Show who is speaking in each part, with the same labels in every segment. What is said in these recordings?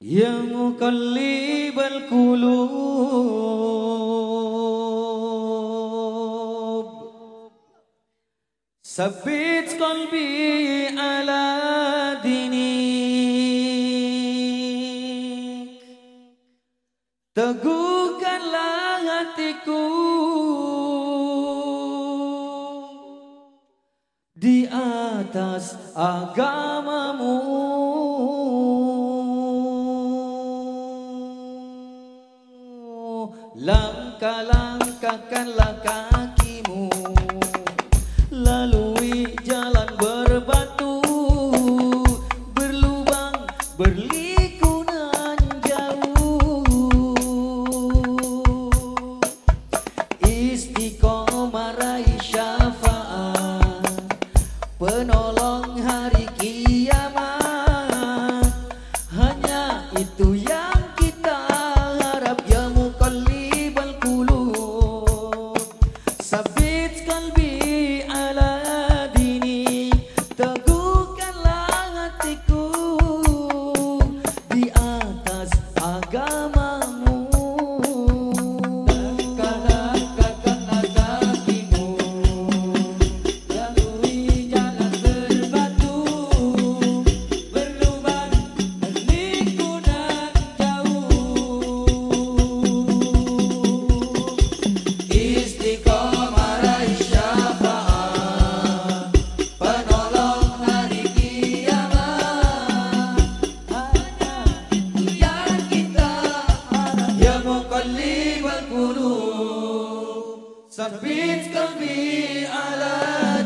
Speaker 1: Ya muqallibal qulub Sabbit qalbi ala dinik Teguhkanlah hatiku Di atas agamamu Langkah-langkahkanlah kakimu. Lalui jalan berbatu. Berlubang, berliku dan jauh. Istiqomah Sabit kami alam.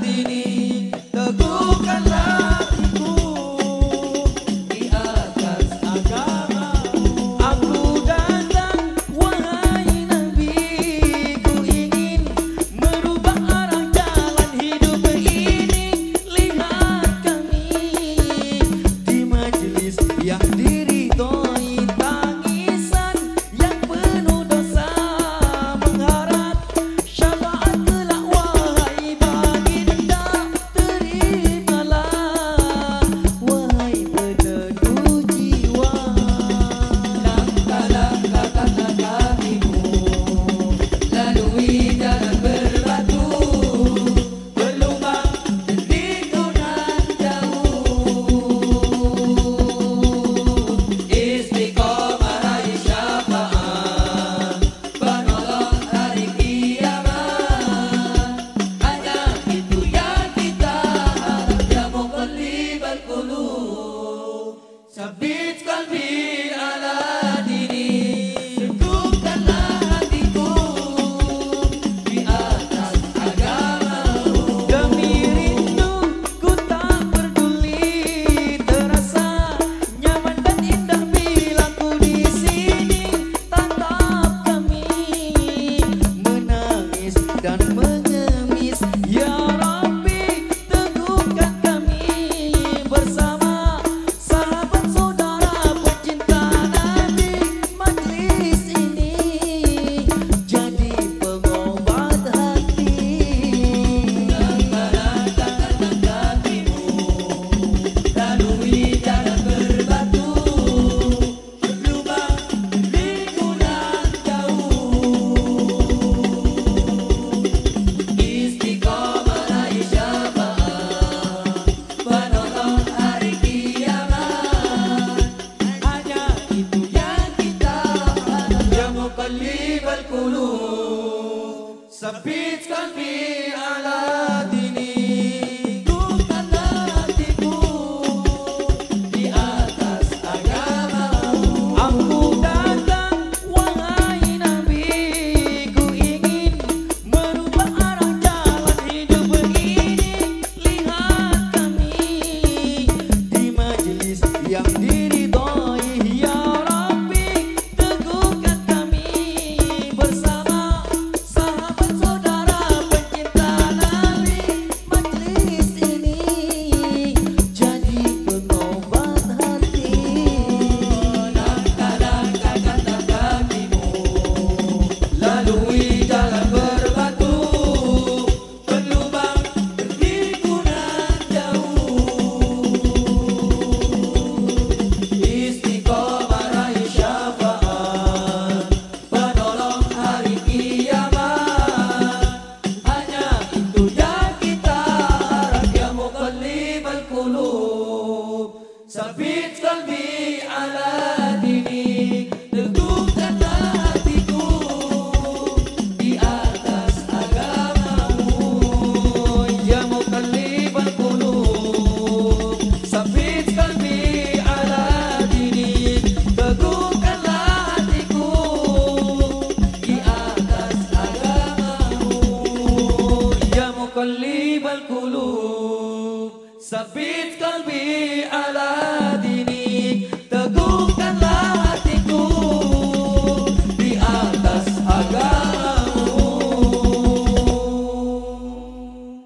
Speaker 1: وقليب القلوب ثبت قلبي على دين